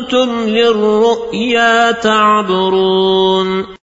كنتم للرؤيا تعبرون.